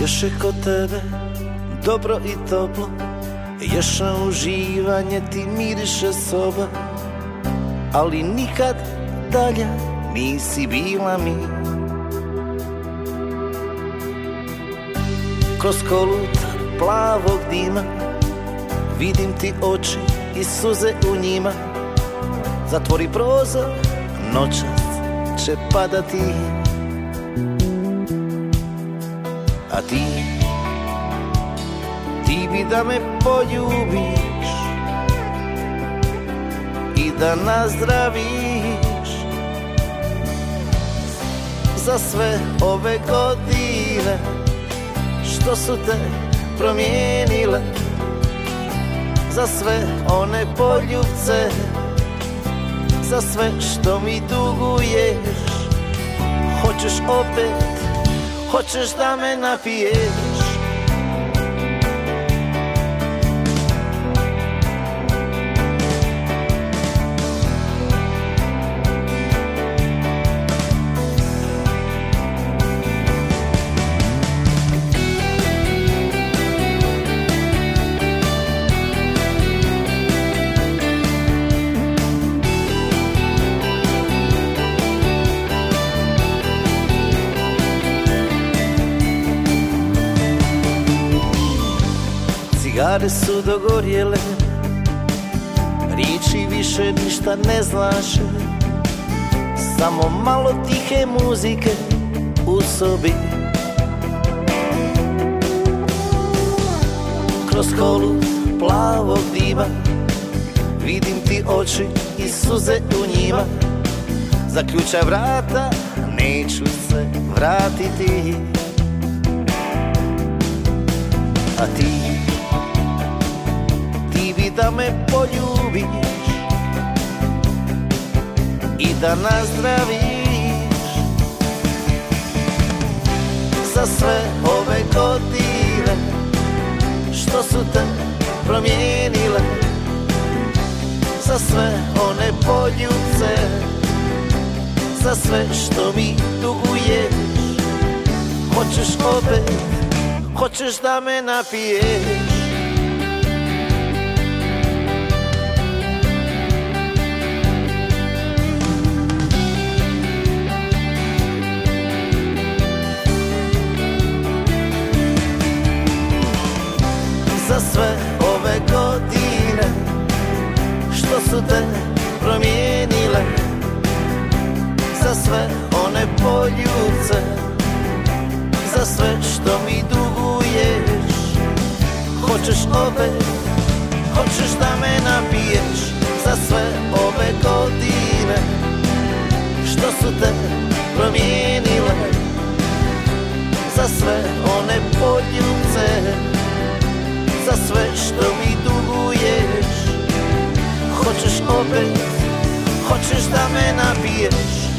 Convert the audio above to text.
Još je kod tebe dobro i toplo. Još na uživanje ti miriše soba. Ali nikad dalje nisi bila mi. Kroz kolut plavog dima Vidim ti oči i suze u njima. Zatvori prozor, noćas će padati A ti, da me poljubiš I da nazdraviš Za sve ove godine Što su te promijenile Za sve one poljubce Za sve što mi duguješ. Hoćeš opet Hoćeš da me napiješ Cigare su dogorjele Riječi više ništa ne znaš Samo malo tihe muzike u sobi. Kroz kolu plavog dima Vidim ti oči i suze u njima. Zaključaj vrata, neću se vratiti. A ti da me poljubiš i da nazdraviš. Za sve ove godine što su te promijenile za sve one poljubce za sve što mi duguješ. Hoćeš opet hoćeš da me napiješ za sve ove godine. Što su te promijenile? Za sve one poljubce. Za sve što mi duguješ. Hoćeš opet, hoćeš da me napiješ. Za sve ove godine. Što su te promijenile? Za sve one poljubce za sve što mi duguješ. Hoćeš opet, hoćeš da me napiješ